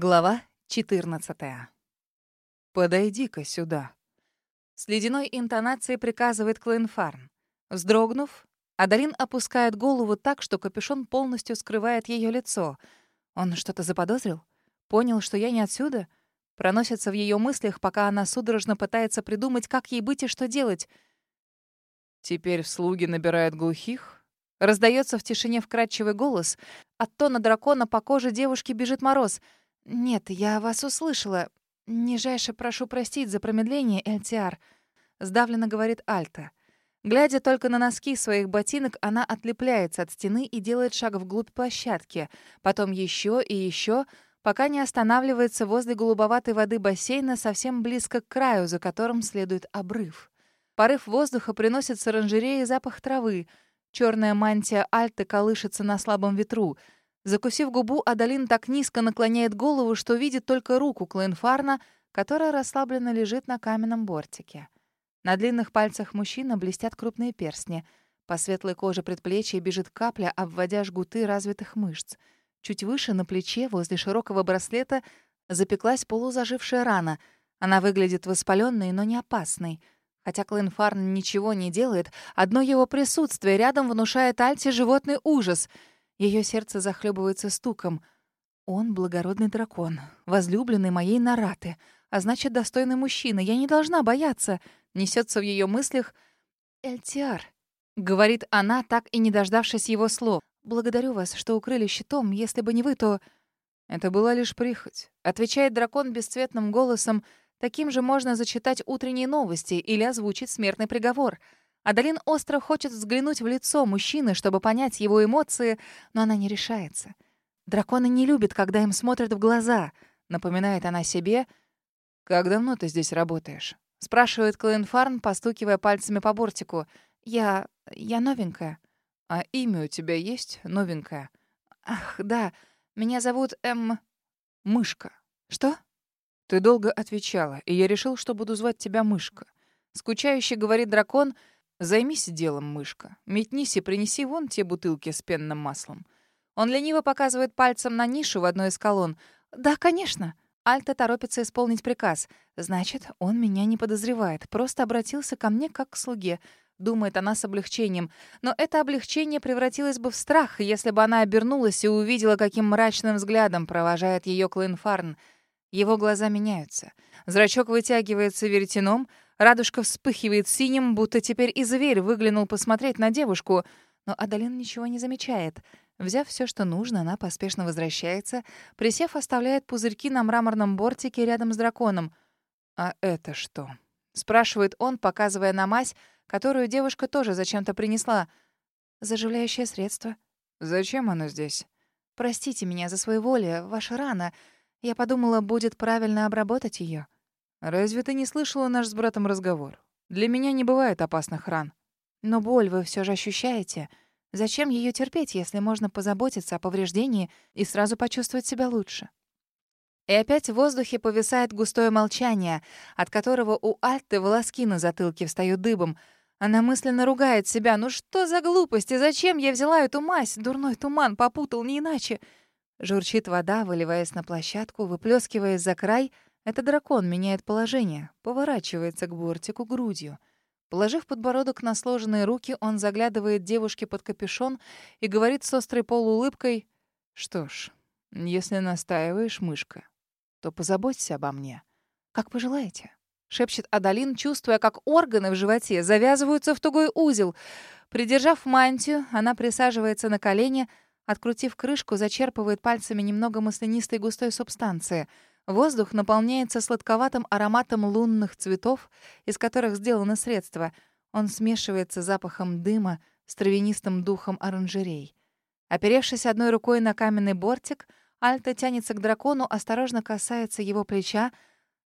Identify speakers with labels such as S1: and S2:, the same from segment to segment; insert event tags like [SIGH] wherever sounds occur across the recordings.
S1: Глава 14.
S2: «Подойди-ка сюда», —
S1: с ледяной интонацией приказывает Клоенфарн. Вздрогнув, Адалин опускает голову так, что капюшон полностью скрывает ее лицо. Он что-то заподозрил? Понял, что я не отсюда? Проносится в ее мыслях, пока она судорожно пытается придумать, как ей быть и что делать.
S2: «Теперь слуги набирают глухих?»
S1: Раздается в тишине вкрадчивый голос. От тона дракона по коже девушки бежит мороз — «Нет, я вас услышала. Нижайше прошу простить за промедление, Эльтиар», — сдавленно говорит Альта. Глядя только на носки своих ботинок, она отлепляется от стены и делает шаг вглубь площадки, потом еще и еще, пока не останавливается возле голубоватой воды бассейна совсем близко к краю, за которым следует обрыв. Порыв воздуха приносит с оранжереи запах травы. Черная мантия Альты колышется на слабом ветру — Закусив губу, Адалин так низко наклоняет голову, что видит только руку Клоенфарна, которая расслабленно лежит на каменном бортике. На длинных пальцах мужчины блестят крупные перстни. По светлой коже предплечья бежит капля, обводя жгуты развитых мышц. Чуть выше, на плече, возле широкого браслета, запеклась полузажившая рана. Она выглядит воспаленной, но не опасной. Хотя Клоенфарн ничего не делает, одно его присутствие рядом внушает Альте животный ужас — ее сердце захлебывается стуком. Он — благородный дракон, возлюбленный моей Нараты, а значит, достойный мужчина. Я не должна бояться. Несется в ее мыслях «Эльтиар», — говорит она, так и не дождавшись его слов. «Благодарю вас, что укрыли щитом. Если бы не вы, то...»
S2: «Это была лишь прихоть», —
S1: отвечает дракон бесцветным голосом. Таким же можно зачитать утренние новости или озвучить смертный приговор — Адалин остро хочет взглянуть в лицо мужчины, чтобы понять его эмоции, но она не решается. Драконы не любят, когда им смотрят в глаза, напоминает она себе.
S2: «Как давно ты здесь работаешь?»
S1: — спрашивает Клоенфарн, постукивая пальцами по бортику. «Я... я новенькая».
S2: «А имя у тебя есть новенькое?»
S1: «Ах, да. Меня зовут М... Мышка». «Что?»
S2: «Ты долго отвечала, и я решил, что буду звать тебя Мышка». Скучающе говорит дракон — Займись делом, мышка. Метнись и принеси вон те бутылки с пенным маслом.
S1: Он лениво показывает пальцем на нишу в одной из колонн. «Да, конечно». Альта торопится исполнить приказ. Значит, он меня не подозревает. Просто обратился ко мне как к слуге. Думает она с облегчением. Но это облегчение превратилось бы в страх, если бы она обернулась и увидела, каким мрачным взглядом провожает ее Клоенфарн. Его глаза меняются. Зрачок вытягивается веретеном — Радужка вспыхивает синим, будто теперь и зверь выглянул посмотреть на девушку. Но Адалин ничего не замечает. Взяв все, что нужно, она поспешно возвращается. Присев, оставляет пузырьки на мраморном бортике рядом с драконом.
S2: «А это что?»
S1: — спрашивает он, показывая на мазь, которую девушка тоже зачем-то принесла. «Заживляющее средство».
S2: «Зачем оно здесь?»
S1: «Простите меня за своеволие, ваша рана. Я подумала, будет правильно обработать ее.
S2: «Разве ты не слышала наш с братом разговор? Для меня не бывает опасных ран».
S1: «Но боль вы все же ощущаете. Зачем ее терпеть, если можно позаботиться о повреждении и сразу почувствовать себя лучше?» И опять в воздухе повисает густое молчание, от которого у Альты волоски на затылке встают дыбом. Она мысленно ругает себя. «Ну что за глупости? Зачем я взяла эту мазь? Дурной туман попутал не иначе». Журчит вода, выливаясь на площадку, выплескиваясь за край — это дракон меняет положение, поворачивается к бортику грудью. Положив подбородок на сложенные руки, он заглядывает девушке под капюшон и говорит с острой полуулыбкой, «Что ж, если настаиваешь, мышка, то позаботься обо мне, как пожелаете». Шепчет Адалин, чувствуя, как органы в животе завязываются в тугой узел. Придержав мантию, она присаживается на колени, открутив крышку, зачерпывает пальцами немного маслянистой густой субстанции — Воздух наполняется сладковатым ароматом лунных цветов, из которых сделано средство. Он смешивается запахом дыма с травянистым духом оранжерей. Оперевшись одной рукой на каменный бортик, Альта тянется к дракону, осторожно касается его плеча.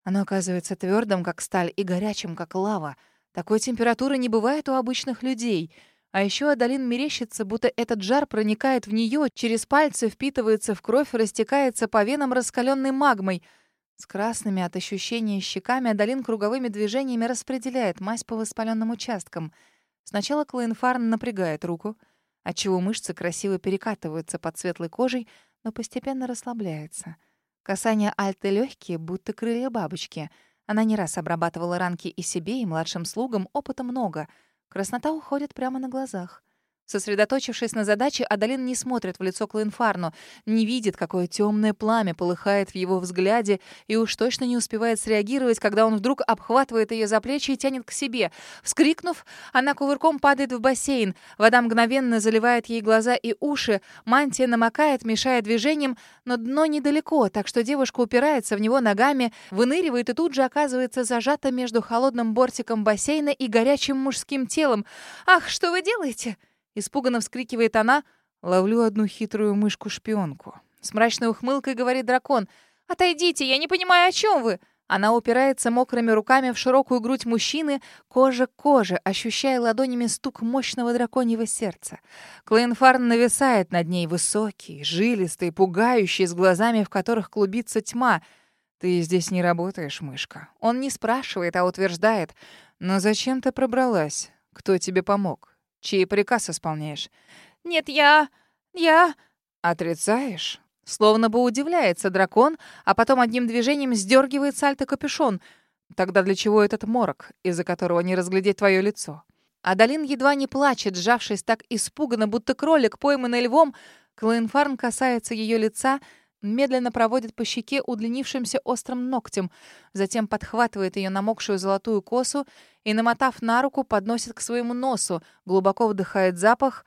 S1: Оно оказывается твердым, как сталь, и горячим, как лава. Такой температуры не бывает у обычных людей — а еще Адалин мерещится, будто этот жар проникает в нее, через пальцы впитывается в кровь, растекается по венам раскаленной магмой. С красными от ощущения щеками Адалин круговыми движениями распределяет мазь по воспаленным участкам. Сначала Клоенфарн напрягает руку, отчего мышцы красиво перекатываются под светлой кожей, но постепенно расслабляется. Касания Альты легкие, будто крылья бабочки. Она не раз обрабатывала ранки и себе, и младшим слугам, опыта много. Краснота уходит прямо на глазах. Сосредоточившись на задаче, Адалин не смотрит в лицо Клоенфарну, не видит, какое темное пламя полыхает в его взгляде, и уж точно не успевает среагировать, когда он вдруг обхватывает ее за плечи и тянет к себе. Вскрикнув, она кувырком падает в бассейн. Вода мгновенно заливает ей глаза и уши, мантия намокает, мешая движениям, но дно недалеко, так что девушка упирается в него ногами, выныривает и тут же оказывается зажата между холодным бортиком бассейна и горячим мужским телом. «Ах, что вы делаете?» Испуганно вскрикивает она. Ловлю одну хитрую мышку-шпионку. С мрачной ухмылкой говорит дракон. «Отойдите, я не понимаю, о чем вы!» Она упирается мокрыми руками в широкую грудь мужчины, кожа к коже, ощущая ладонями стук мощного драконьего сердца. Клейнфарн нависает над ней, высокий, жилистый, пугающий, с глазами, в которых клубится тьма. «Ты здесь не работаешь, мышка». Он не спрашивает, а утверждает. «Но зачем ты пробралась? Кто тебе помог? Чей приказ исполняешь? Нет, я... я... Отрицаешь? Словно бы удивляется дракон, а потом одним движением сдергивает сальто капюшон. Тогда для чего этот морок, из-за которого не разглядеть твое лицо? Адалин едва не плачет, сжавшись так испуганно, будто кролик, пойманный львом. Клоенфарн касается ее лица, медленно проводит по щеке удлинившимся острым ногтем, затем подхватывает ее намокшую золотую косу и, намотав на руку, подносит к своему носу, глубоко вдыхает запах.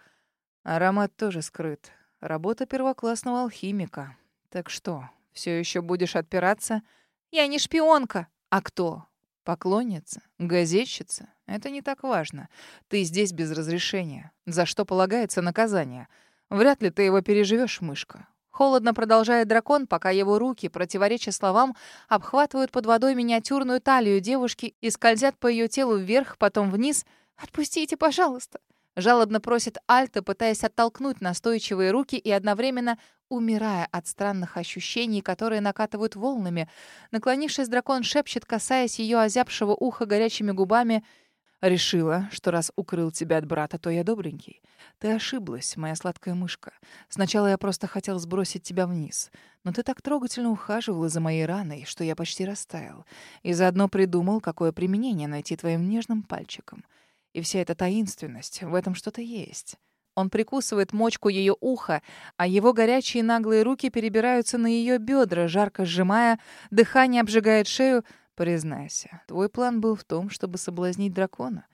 S1: Аромат тоже скрыт. Работа первоклассного алхимика. Так что, все еще будешь отпираться? Я не шпионка. А кто? Поклонница? Газетчица? Это не так важно. Ты здесь без разрешения. За что полагается наказание? Вряд ли ты его переживешь, мышка. Холодно продолжает дракон, пока его руки, противореча словам, обхватывают под водой миниатюрную талию девушки и скользят по ее телу вверх, потом вниз. «Отпустите, пожалуйста!» Жалобно просит Альта, пытаясь оттолкнуть настойчивые руки и одновременно умирая от странных ощущений, которые накатывают волнами. Наклонившись, дракон шепчет, касаясь ее озябшего уха горячими губами — Решила, что раз укрыл тебя от брата, то я добренький. Ты ошиблась, моя сладкая мышка. Сначала я просто хотел сбросить тебя вниз. Но ты так трогательно ухаживала за моей раной, что я почти растаял. И заодно придумал, какое применение найти твоим нежным пальчиком. И вся эта таинственность, в этом что-то есть. Он прикусывает мочку ее уха, а его горячие наглые руки перебираются на ее бедра, жарко сжимая, дыхание обжигает шею — Признайся, твой план был в том, чтобы соблазнить дракона.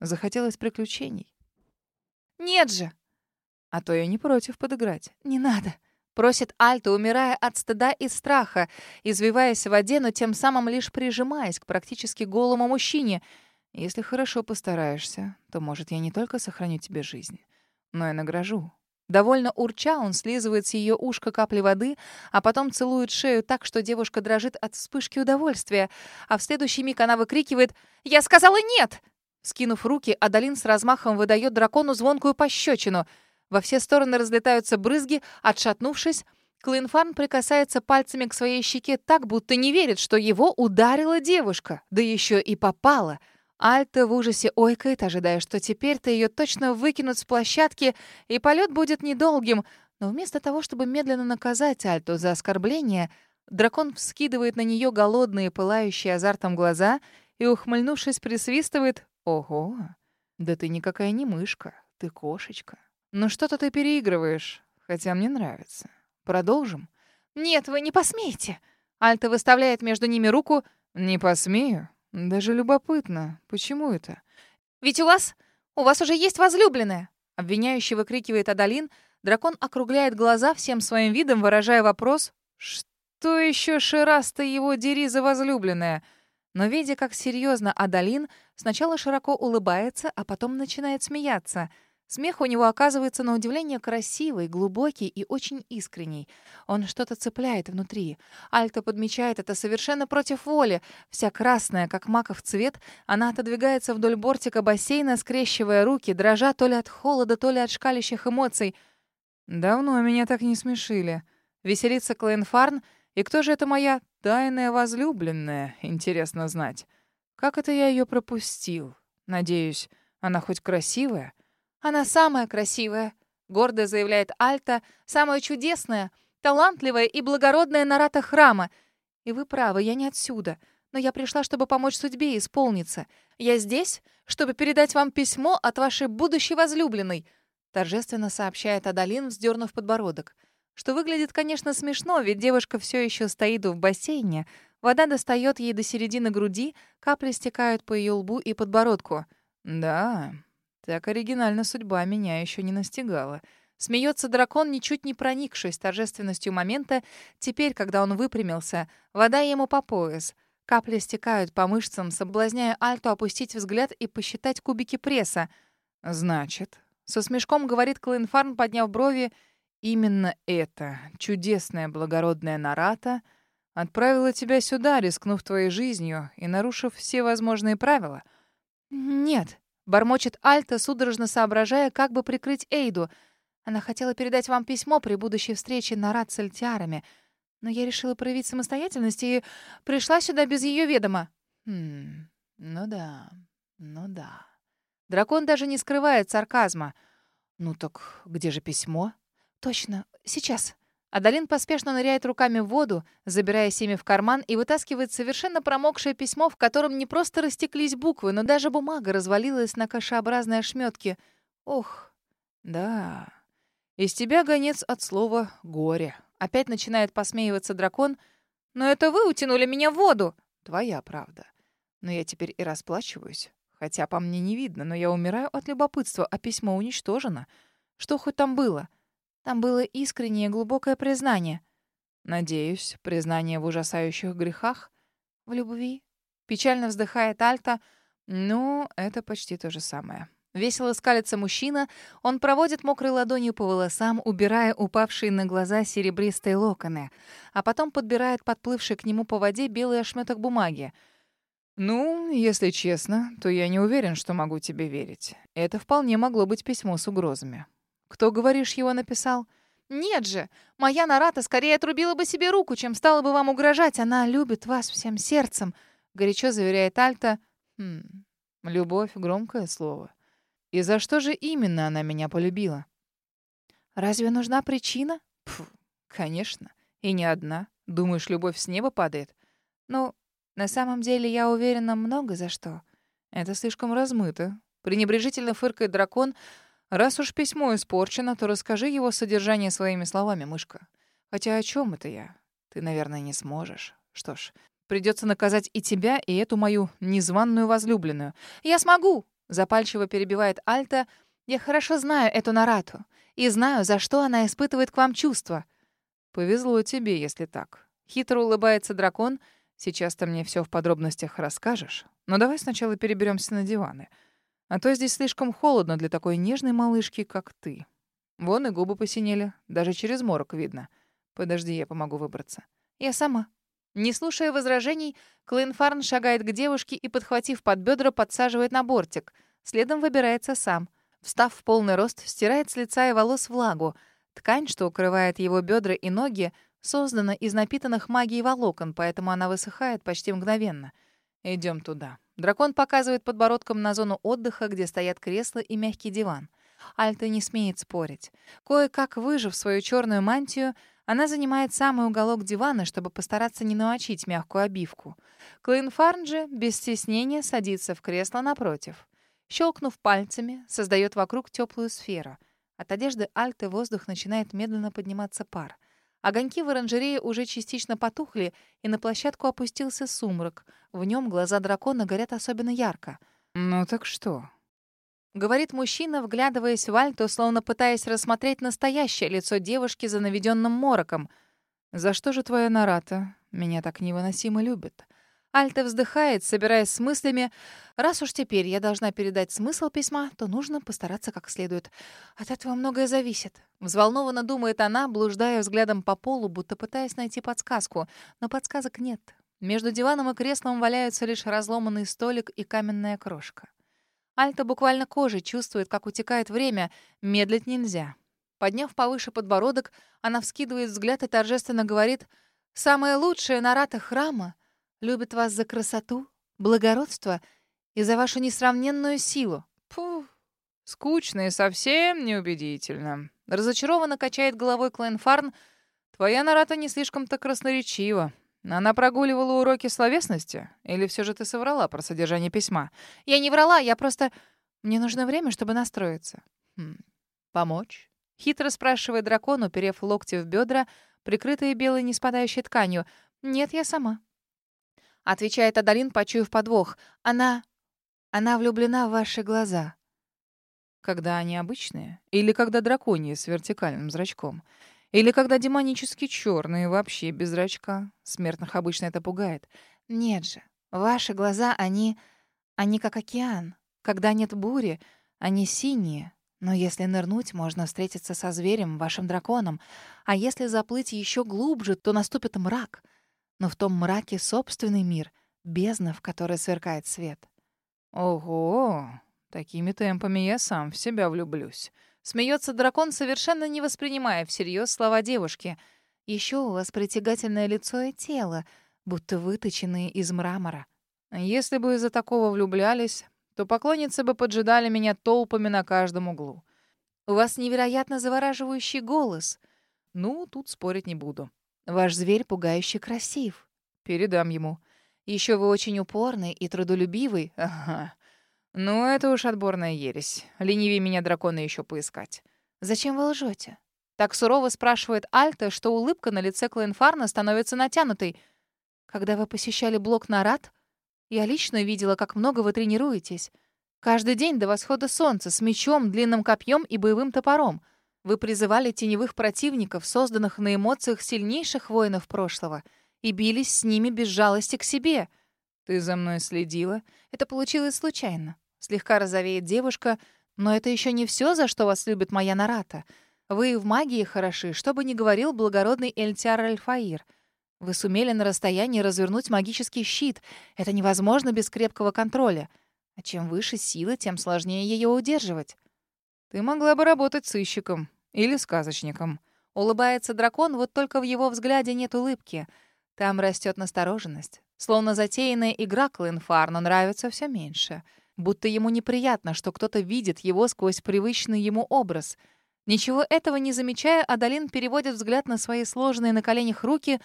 S1: Захотелось приключений. Нет же! А то я не против подыграть. Не надо. Просит Альта, умирая от стыда и страха, извиваясь в воде, но тем самым лишь прижимаясь к практически голому мужчине. Если хорошо постараешься, то, может, я не только сохраню тебе жизнь, но и награжу. Довольно урча, он слизывает с ее ушка капли воды, а потом целует шею так, что девушка дрожит от вспышки удовольствия, а в следующий миг она выкрикивает «Я сказала нет!» Скинув руки, Адалин с размахом выдает дракону звонкую пощечину. Во все стороны разлетаются брызги, отшатнувшись, Клинфан прикасается пальцами к своей щеке так, будто не верит, что его ударила девушка, да еще и попала — Альта в ужасе ойкает, ожидая, что теперь-то ее точно выкинут с площадки, и полет будет недолгим. Но вместо того, чтобы медленно наказать Альту за оскорбление, дракон вскидывает на нее голодные, пылающие азартом глаза и, ухмыльнувшись, присвистывает «Ого, да ты никакая не мышка, ты кошечка. Ну что-то ты переигрываешь, хотя мне нравится. Продолжим?» «Нет, вы не посмеете!» Альта выставляет между ними руку «Не посмею? Даже любопытно, почему это? Ведь у вас... у вас уже есть возлюбленная!» Обвиняющий выкрикивает Адалин. Дракон округляет глаза всем своим видом, выражая вопрос «Что еще шераста его дери за возлюбленная?» Но, видя, как серьезно Адалин, сначала широко улыбается, а потом начинает смеяться — Смех у него оказывается на удивление красивый, глубокий и очень искренний. Он что-то цепляет внутри. Альта подмечает это совершенно против воли. Вся красная, как маков цвет, она отодвигается вдоль бортика бассейна, скрещивая руки, дрожа то ли от холода, то ли от шкалящих эмоций. «Давно меня так не смешили». Веселится Клейнфарн. «И кто же это моя тайная возлюбленная, интересно знать? Как это я ее пропустил? Надеюсь, она хоть красивая?» Она самая красивая, гордо заявляет Альта, самая чудесная. талантливая и благородная Нарата храма. И вы правы, я не отсюда. Но я пришла, чтобы помочь судьбе исполниться. Я здесь, чтобы передать вам письмо от вашей будущей возлюбленной», торжественно сообщает Адалин, вздернув подбородок. Что выглядит, конечно, смешно, ведь девушка все еще стоит в бассейне. Вода достает ей до середины груди, капли стекают по ее лбу и подбородку. «Да, так оригинально судьба меня еще не настигала». Смеется дракон, ничуть не проникшись торжественностью момента. Теперь, когда он выпрямился, вода ему по пояс. Капли стекают по мышцам, соблазняя Альту опустить взгляд и посчитать кубики пресса. «Значит...» — со смешком говорит Клинфарн, подняв брови. «Именно это, чудесная благородная Нарата, отправила тебя сюда, рискнув твоей жизнью и нарушив все возможные правила». «Нет», — бормочет Альта, судорожно соображая, как бы прикрыть Эйду — она хотела передать вам письмо при будущей встрече на рад с Эльтиарами, но я решила проявить самостоятельность и пришла сюда без ее ведома».
S2: «Хм, ну да, ну да». Дракон даже не скрывает сарказма. «Ну так где же письмо?»
S1: «Точно, сейчас». Адалин поспешно ныряет руками в воду, забирая семя в карман и вытаскивает совершенно промокшее письмо, в котором не просто растеклись буквы, но даже бумага развалилась на кашеобразные ошметки. Ох,
S2: да, из тебя гонец от слова «горе». Опять начинает посмеиваться дракон. «Но это вы утянули меня в воду!» Твоя правда. Но я теперь и расплачиваюсь. Хотя по мне не видно, но я умираю от любопытства, а письмо уничтожено. Что хоть там было?
S1: Там было искреннее глубокое признание.
S2: Надеюсь, признание в ужасающих грехах?
S1: В любви?
S2: Печально вздыхает Альта. Ну, это почти то же самое.
S1: Весело скалится мужчина, он проводит мокрой ладонью по волосам, убирая упавшие на глаза серебристые локоны, а потом подбирает подплывший к нему по воде белый ошметок бумаги.
S2: «Ну, если честно, то я не уверен, что могу тебе верить. Это вполне могло быть письмо с угрозами. Кто, говоришь, его написал?»
S1: «Нет же! Моя Нарата скорее отрубила бы себе руку, чем стала бы вам угрожать. Она любит вас всем сердцем», — горячо заверяет Альта.
S2: «Хм, любовь — громкое слово. И за что же именно она меня полюбила?
S1: Разве нужна причина?
S2: Фу, конечно. И не одна. Думаешь, любовь с неба падает?
S1: Ну, на самом деле, я уверена много за что.
S2: Это слишком размыто. Пренебрежительно фыркает дракон. Раз уж письмо испорчено, то расскажи его содержание своими словами, мышка. Хотя о чем это я? Ты, наверное, не сможешь. Что ж, придется наказать и тебя, и эту мою незваную возлюбленную.
S1: Я смогу! Запальчиво перебивает Альта. «Я хорошо знаю эту Нарату и знаю, за что она испытывает к вам чувства».
S2: «Повезло тебе, если так». Хитро улыбается дракон. «Сейчас ты мне все в подробностях расскажешь. Но давай сначала переберемся на диваны. А то здесь слишком холодно для такой нежной малышки, как ты. Вон и губы посинели, даже через морок видно. Подожди, я помогу выбраться».
S1: «Я сама», не слушая возражений, Клейнфарн шагает к девушке и, подхватив под бедра, подсаживает на бортик. Следом выбирается сам. Встав в полный рост, стирает с лица и волос влагу. Ткань, что укрывает его бедра и ноги, создана из напитанных магией волокон, поэтому она высыхает почти мгновенно. Идем туда. Дракон показывает подбородком на зону отдыха, где стоят кресла и мягкий диван. Альта не смеет спорить. Кое-как выжив свою черную мантию, она занимает самый уголок дивана, чтобы постараться не намочить мягкую обивку. Клейн Фарн без стеснения садится в кресло напротив. Щелкнув пальцами, создает вокруг теплую сферу. От одежды Альты воздух начинает медленно подниматься пар. Огоньки в оранжерее уже частично потухли, и на площадку опустился сумрак. В нем глаза дракона горят особенно ярко.
S2: «Ну так что?»
S1: Говорит мужчина, вглядываясь в Альту, словно пытаясь рассмотреть настоящее лицо девушки за наведенным мороком.
S2: «За что же твоя Нарата меня так невыносимо любит?»
S1: Альта вздыхает, собираясь с мыслями. «Раз уж теперь я должна передать смысл письма, то нужно постараться как следует. От этого многое зависит». Взволнованно думает она, блуждая взглядом по полу, будто пытаясь найти подсказку. Но подсказок нет. Между диваном и креслом валяются лишь разломанный столик и каменная крошка. Альта буквально кожей чувствует, как утекает время. Медлить нельзя. Подняв повыше подбородок, она вскидывает взгляд и торжественно говорит «Самое лучшее Нарата храма любит вас за красоту, благородство и за вашу несравненную силу».
S2: Фу, скучно и совсем неубедительно. Разочарованно качает головой Клайнфарн. Твоя Нарата не слишком-то красноречива. Она прогуливала уроки словесности? Или все же ты соврала про содержание письма?
S1: Я не врала, я просто... Мне нужно время, чтобы настроиться.
S2: Хм. Помочь? Хитро спрашивает дракон, уперев локти в бедра, прикрытые белой неспадающей тканью.
S1: «Нет, я сама». Отвечает Адалин, почуяв подвох. «Она... она влюблена в ваши глаза».
S2: Когда они обычные? Или когда драконьи с вертикальным зрачком? Или когда демонически черные вообще без зрачка? Смертных обычно это пугает.
S1: Нет же. Ваши глаза, они... они как океан. Когда нет бури, они синие. Но если нырнуть, можно встретиться со зверем, вашим драконом. А если заплыть еще глубже, то наступит мрак. Но в том мраке собственный мир, бездна, в которой сверкает свет.
S2: Ого! Такими темпами я сам в себя влюблюсь. Смеется дракон, совершенно не воспринимая всерьез слова девушки.
S1: Еще у вас притягательное лицо и тело, будто выточенные из мрамора.
S2: Если бы из-за такого влюблялись, то поклонницы бы поджидали меня толпами на каждом углу.
S1: У вас невероятно завораживающий голос.
S2: Ну, тут спорить не буду.
S1: Ваш зверь пугающе красив.
S2: Передам ему.
S1: Еще вы очень упорный и трудолюбивый. [LAUGHS]
S2: Ага. Ну, это уж отборная ересь. Ленивее меня дракона еще поискать.
S1: Зачем вы лжете? Так сурово спрашивает Альта, что улыбка на лице Клоенфарна становится натянутой. Когда вы посещали блок Нарад, я лично видела, как много вы тренируетесь. Каждый день до восхода солнца с мечом, длинным копьем и боевым топором. Вы призывали теневых противников, созданных на эмоциях сильнейших воинов прошлого, и бились с ними без жалости к себе.
S2: Ты за мной следила?
S1: Это получилось случайно. Слегка розовеет девушка, но это еще не все, за что вас любит моя Нарата. Вы в магии хороши, что бы ни говорил благородный Эльтяр Альфаир. Вы сумели на расстоянии развернуть магический щит. Это невозможно без крепкого контроля. А чем выше сила, тем сложнее ее удерживать.
S2: Ты могла бы работать сыщиком или сказочником.
S1: Улыбается дракон, вот только в его взгляде нет улыбки. Там растет настороженность. Словно затеянная игра Клинфар, но нравится все меньше — будто ему неприятно, что кто-то видит его сквозь привычный ему образ. Ничего этого не замечая, Адалин переводит взгляд на свои сложенные на коленях руки.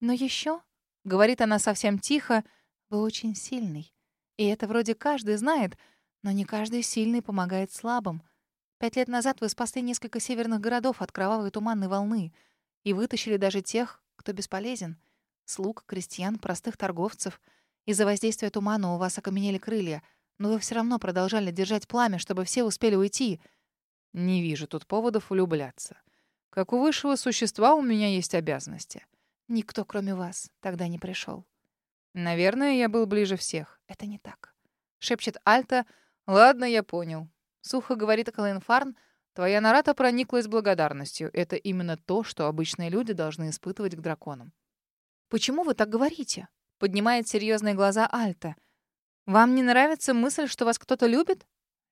S1: «Но еще, говорит она совсем тихо, — «вы очень сильный. И это вроде каждый знает, но не каждый сильный помогает слабым. Пять лет назад вы спасли несколько северных городов от кровавой туманной волны и вытащили даже тех, кто бесполезен. Слуг, крестьян, простых торговцев. Из-за воздействия тумана у вас окаменели крылья — но вы все равно продолжали держать пламя, чтобы все успели уйти.
S2: Не вижу тут поводов влюбляться. Как у высшего существа у меня есть обязанности.
S1: Никто, кроме вас, тогда не пришел.
S2: Наверное, я был ближе всех.
S1: Это не так. Шепчет Альта. Ладно, я понял. Сухо говорит Колин Фарн. Твоя нарата прониклась благодарностью. Это именно то, что обычные люди должны испытывать к драконам. Почему вы так говорите? Поднимает серьезные глаза Альта. Вам не нравится мысль, что вас кто-то любит?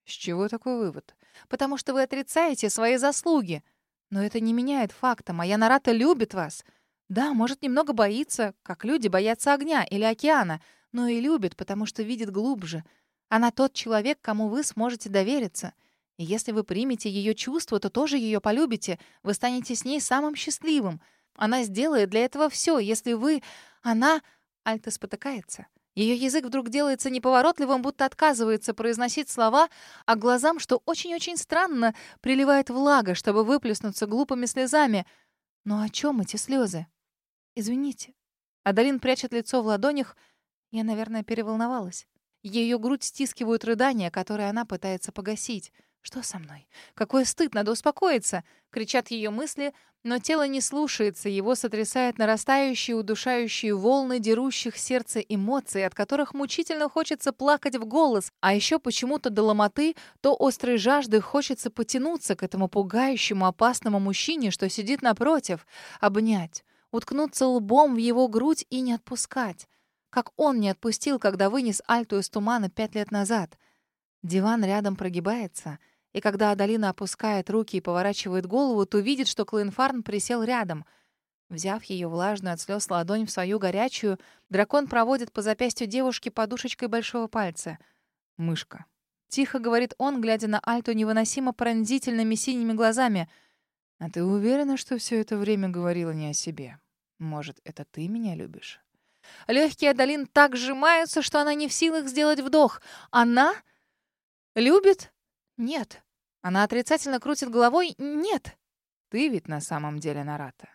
S2: С чего такой вывод?
S1: Потому что вы отрицаете свои заслуги. Но это не меняет факта. Моя Нарата любит вас. Да, может, немного боится, как люди боятся огня или океана, но и любит, потому что видит глубже. Она тот человек, кому вы сможете довериться. И если вы примете ее чувства, то тоже ее полюбите. Вы станете с ней самым счастливым. Она сделает для этого все, если вы... Она... Альта спотыкается. Ее язык вдруг делается неповоротливым, будто отказывается произносить слова, а глазам, что очень-очень странно, приливает влага, чтобы выплеснуться глупыми слезами. Но о чем эти слезы? Извините. Адалин прячет лицо в ладонях. Я, наверное, переволновалась. Ее грудь стискивают рыдания, которые она пытается погасить. «Что со мной? Какой стыд, надо успокоиться!» — кричат ее мысли, но тело не слушается, его сотрясает нарастающие удушающие волны дерущих сердце эмоций, от которых мучительно хочется плакать в голос, а еще почему-то до ломоты, то острой жажды хочется потянуться к этому пугающему опасному мужчине, что сидит напротив, обнять, уткнуться лбом в его грудь и не отпускать. Как он не отпустил, когда вынес Альту из тумана пять лет назад. Диван рядом прогибается — и когда Адалина опускает руки и поворачивает голову, то видит, что Клоенфарн присел рядом. Взяв ее влажную от слез ладонь в свою горячую, дракон проводит по запястью девушки подушечкой большого пальца.
S2: «Мышка».
S1: Тихо говорит он, глядя на Альту невыносимо пронзительными синими глазами.
S2: «А ты уверена, что все это время говорила не о себе? Может, это ты меня любишь?»
S1: Легкие Адалин так сжимаются, что она не в силах сделать вдох. Она любит? Нет. Она отрицательно крутит головой. Нет.
S2: Ты ведь на самом деле Нарата.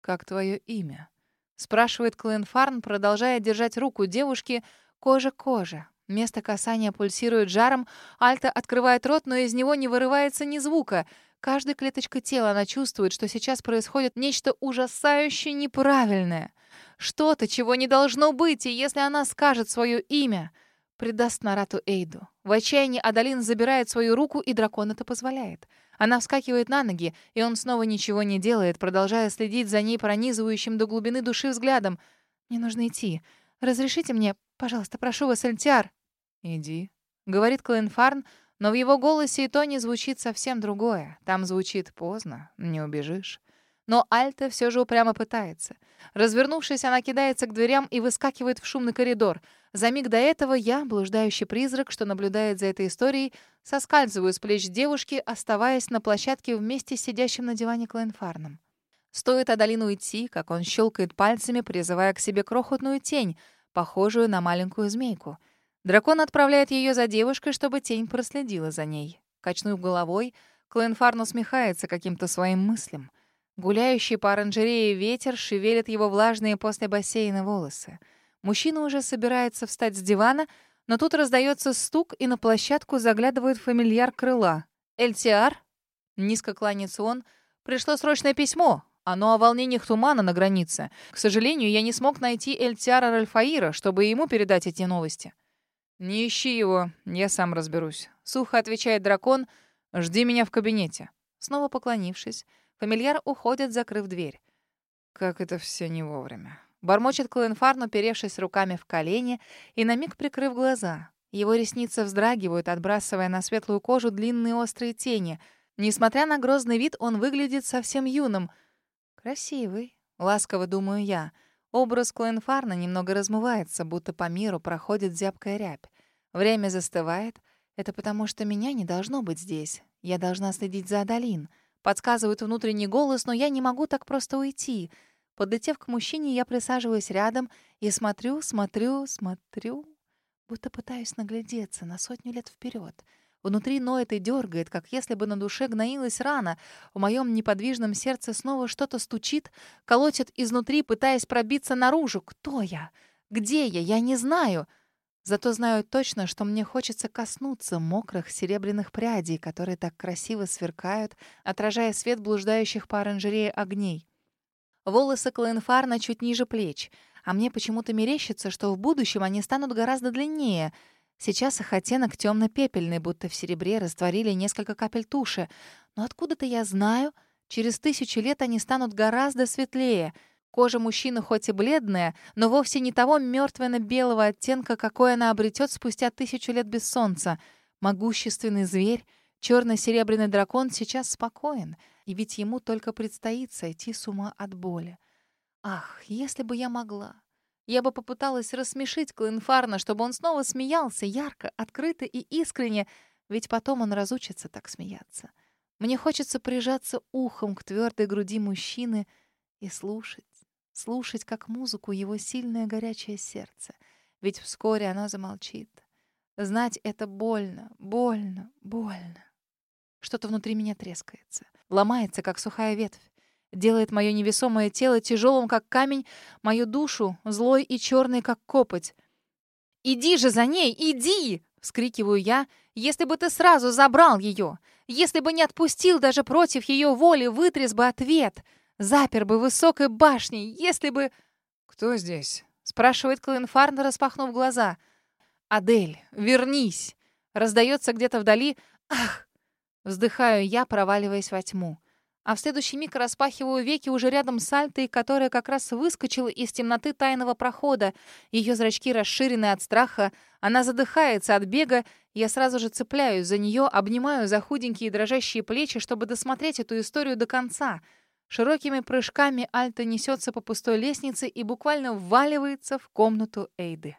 S2: Как твое имя? Спрашивает Клэн Фарн, продолжая держать руку девушки кожа к коже. Место касания пульсирует жаром, Альта открывает рот, но из него не вырывается ни звука. Каждой клеточкой тела она чувствует, что сейчас происходит нечто ужасающе неправильное. Что-то, чего не должно быть, и если она скажет свое имя, предаст Нарату Эйду. В отчаянии Адалин забирает свою руку, и дракон это позволяет. Она вскакивает на ноги, и он снова ничего не делает, продолжая следить за ней пронизывающим до глубины души взглядом. «Мне нужно идти. Разрешите мне, пожалуйста, прошу вас, Эльтиар». «Иди», —
S1: говорит Клоенфарн, но в его голосе и тоне звучит совсем другое. Там звучит «поздно, не убежишь». Но Альта все же упрямо пытается. Развернувшись, она кидается к дверям и выскакивает в шумный коридор. За миг до этого я, блуждающий призрак, что наблюдает за этой историей, соскальзываю с плеч девушки, оставаясь на площадке вместе с сидящим на диване Клоенфарном. Стоит Адалину уйти, как он щелкает пальцами, призывая к себе крохотную тень, похожую на маленькую змейку — Дракон отправляет ее за девушкой, чтобы тень проследила за ней. Качнув головой, Клоенфарн усмехается каким-то своим мыслям. Гуляющий по оранжерее ветер шевелит его влажные после бассейна волосы. Мужчина уже собирается встать с дивана, но тут раздается стук, и на площадку заглядывает фамильяр крыла. «Эльтиар?» Низко кланяется он. «Пришло срочное письмо. Оно о волнениях тумана на границе. К сожалению, я не смог найти Эльтиара Ральфаира, чтобы ему передать эти новости».
S2: «Не ищи его, я сам разберусь», — сухо отвечает дракон. «Жди меня в кабинете».
S1: Снова поклонившись, фамильяр уходит, закрыв дверь.
S2: «Как это все не вовремя».
S1: Бормочет Клоенфарн, уперевшись руками в колени и на миг прикрыв глаза. Его ресницы вздрагивают, отбрасывая на светлую кожу длинные острые тени. Несмотря на грозный вид, он выглядит совсем юным. «Красивый», — ласково думаю я, — Образ Клоенфарна немного размывается, будто по миру проходит зябкая рябь. Время застывает. Это потому, что меня не должно быть здесь. Я должна следить за Адалин. Подсказывает внутренний голос, но я не могу так просто уйти. Подлетев к мужчине, я присаживаюсь рядом и смотрю, смотрю, смотрю, будто пытаюсь наглядеться на сотню лет вперед. Внутри ноет и дергает, как если бы на душе гноилась рана. В моем неподвижном сердце снова что-то стучит, колотит изнутри, пытаясь пробиться наружу. Кто я? Где я? Я не знаю. Зато знаю точно, что мне хочется коснуться мокрых серебряных прядей, которые так красиво сверкают, отражая свет блуждающих по оранжерее огней. Волосы Клоенфарна чуть ниже плеч, а мне почему-то мерещится, что в будущем они станут гораздо длиннее — Сейчас их оттенок темно-пепельный, будто в серебре растворили несколько капель туши. Но откуда-то я знаю, через тысячу лет они станут гораздо светлее. Кожа мужчины хоть и бледная, но вовсе не того мертвенно-белого оттенка, какой она обретет спустя тысячу лет без солнца. Могущественный зверь, черно-серебряный дракон сейчас спокоен, и ведь ему только предстоит сойти с ума от боли. Ах, если бы я могла! Я бы попыталась рассмешить Клинфарна, чтобы он снова смеялся ярко, открыто и искренне, ведь потом он разучится так смеяться. Мне хочется прижаться ухом к твердой груди мужчины и слушать, слушать как музыку его сильное горячее сердце, ведь вскоре оно замолчит. Знать это больно, больно, больно. Что-то внутри меня трескается, ломается, как сухая ветвь делает мое невесомое тело тяжелым, как камень, мою душу злой и черной, как копоть. «Иди же за ней, иди!» — вскрикиваю я. «Если бы ты сразу забрал ее, если бы не отпустил даже против ее воли, вытряс бы ответ, запер бы высокой башней, если бы...»
S2: «Кто здесь?»
S1: — спрашивает Клоенфарн, распахнув глаза. «Адель, вернись!» — раздается где-то вдали. «Ах!» — вздыхаю я, проваливаясь во тьму а в следующий миг распахиваю веки уже рядом с Альтой, которая как раз выскочила из темноты тайного прохода. Ее зрачки расширены от страха, она задыхается от бега, я сразу же цепляюсь за нее, обнимаю за худенькие дрожащие плечи, чтобы досмотреть эту историю до конца. Широкими прыжками Альта несется по пустой лестнице и буквально вваливается в комнату Эйды.